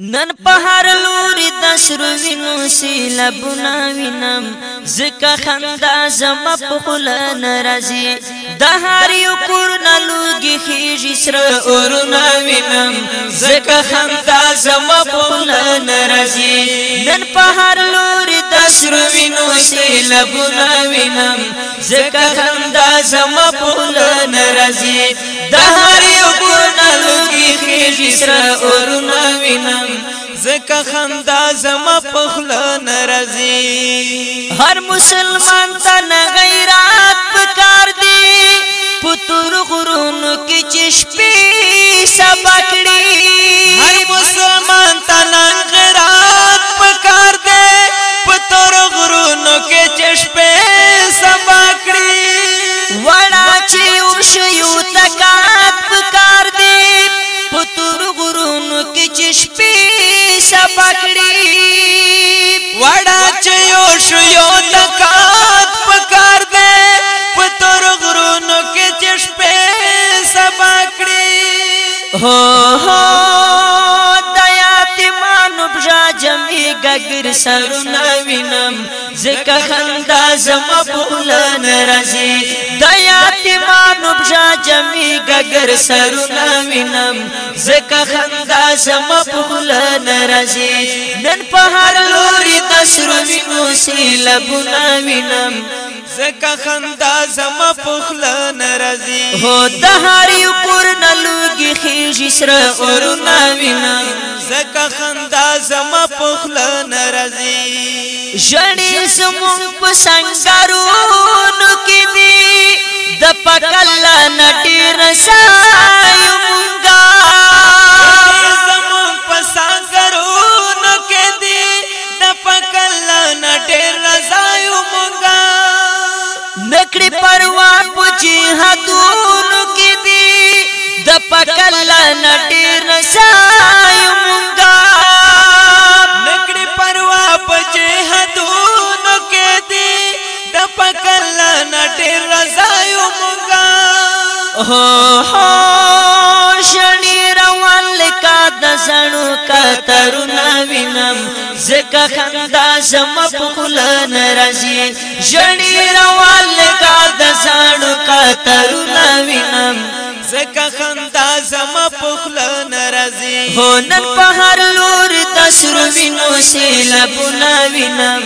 نن په هر لوري د سرو وینو سیلابونه وینم زکه خندا زما په خوله ناراضي د هر یو کور نه لوګي خېږي سره اورونه وینم زکه خندا زما په خوله ناراضي نن په هر لوري د سرو وینو سیلابونه وینم زکه خندا زما په خوله ناراضي د هر یو کور نه لوګي خېږي سره وینم زکه خندا زما پخله ناراضي هر مسلمان ته غیرت پکار دی پتور غرون کې چشپې سبا کړي کړی وڑا چيو شيو نکات پکار دے پتور غرونو کې چش په سبا کړی هو هو دای گگر سرونه وینم زکه خندا زما بولن رازي د یاتیمانو بجا جمی گگر سرونه وینم زکه خندا زما بولن رازي نن په هر لوري تسرو وینو سیلبونه وینم زکه خندا زما بولن رازي هو د هر یو خیږي سره اورونه وینا زکه خندا زما پخله ناراضي ژړې سمون په سنگارونو کې دي د پکل نټي رسای مونږه زمون په سنگارونو کې دي د پکل نټي رسای مونږه نکړې پروا پوچي هتو د پکل نډیر نشای مونږه نکړې پروا پچې هدو نو کې دي د پکل نډیر نشای مونږه هو هو شنی روان لکا د زړو کترونه وینم زکه خندا زم په خل ناراضي شنی روان لکا د زړو کترونه وینم زکه خندا زما پخله ناراضي هو نن په هر لور د سرو وینو شیلا بنا وینم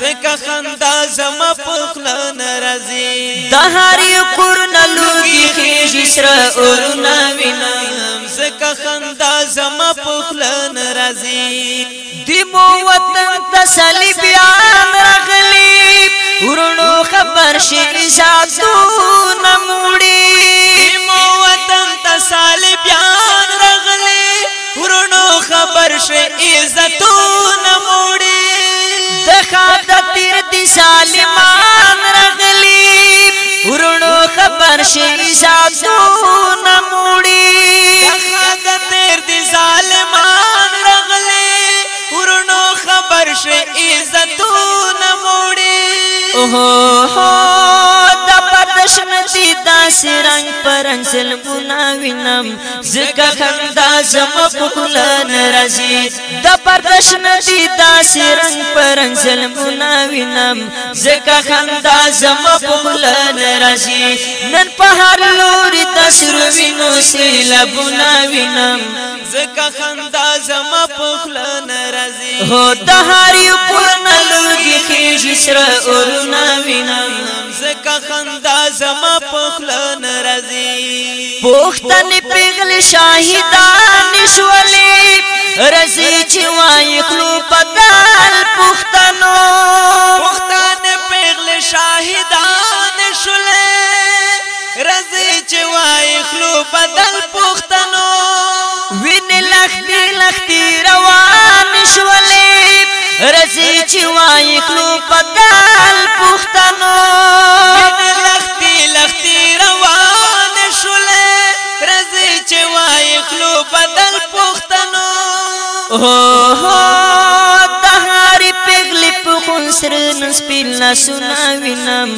زکه خندا زما پخله ناراضي د هرې قرن لوګي خېږي سر اورنا وینم زکه خندا زما پخله ناراضي دمو وطن تسلی بیا مرغلی ورونو خبر شي شاتو نموړي ظالمان رغلی ورونو خبر شي ساتو نموړي اخد تیر دي ظالمان رغلی ورونو خبر شي عزتو نموړي اوه داس رنگ پرنګ سل ګنا وینم زګه خندا زم په خلان رازي د پردش ندي داس رنگ پرنګ سل ګنا وینم زګه خندا زم په خلان رازي نن په هر لوري تسرو وینو سیلا ګنا وینم زګه خندا زم په خلان رازي هو د هر یو کې خېږي سره اورنا وینم زکه خندا زما پخله ناراضي پختن پیغل شاهدان نشولې رزي چې وای خلو پدال پختنو پختن پیغل شاهدان نشولې رزي چې وای خلو بدل پختنو وین لختی لختی روان شولې رسی چې وای خلو پتال پښتنو سپیل نسونا وینم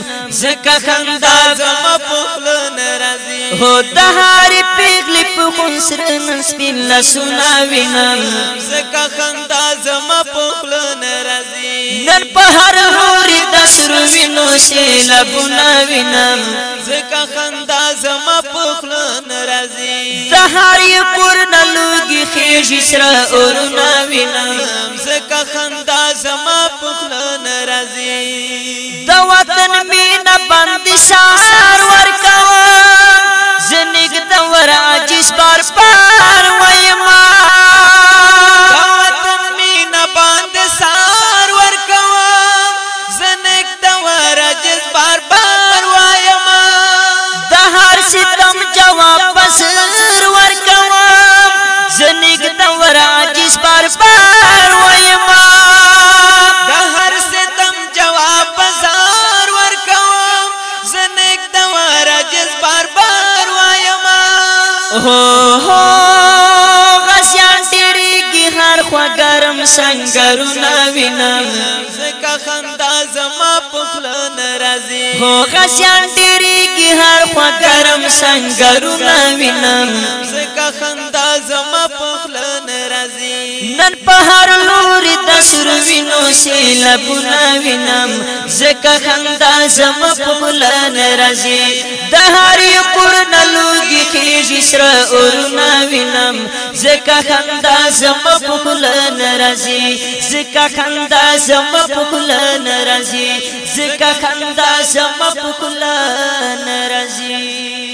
زکا خندا زما پخلن رازی هو دهاری پیغلی پخون سرن سپیل نسونا وینم زکا خندا زما پخلن رازی نن په هر هوري د سرو وینو سیلابونه وینم زکا خندا زما پخلن رازی زهاری پر نلوګي خېږي سره اورونه وینم دا خندا زما پخله ناراضي دا وطن مینا باندې سار ور کوم زنګ دا ور عجز بار پار وایما دا وطن مینا باندې سار ور کوم زنګ دا ور عجز بار بار وایما دا هر ستم جواب پس ور کوم زنګ دا ور عجز بار بار هو غسیان تیریږي هر خوا ګرم سنگرونه وینم زکه خندا زما په خوله ناراضي هو غسیان تیریږي هر خوا ګرم سنگرونه وینم زکه خندا زما په خوله ناراضي نن په هر لوري د سر وینو سیل بنا وینم زکه خندا زم په بلان راځي د هر یو پرن لوګي کیږي سر اورنا وینم زکه خندا زم په بلان راځي زکه خندا زم په بلان راځي زکه خندا زم په بلان راځي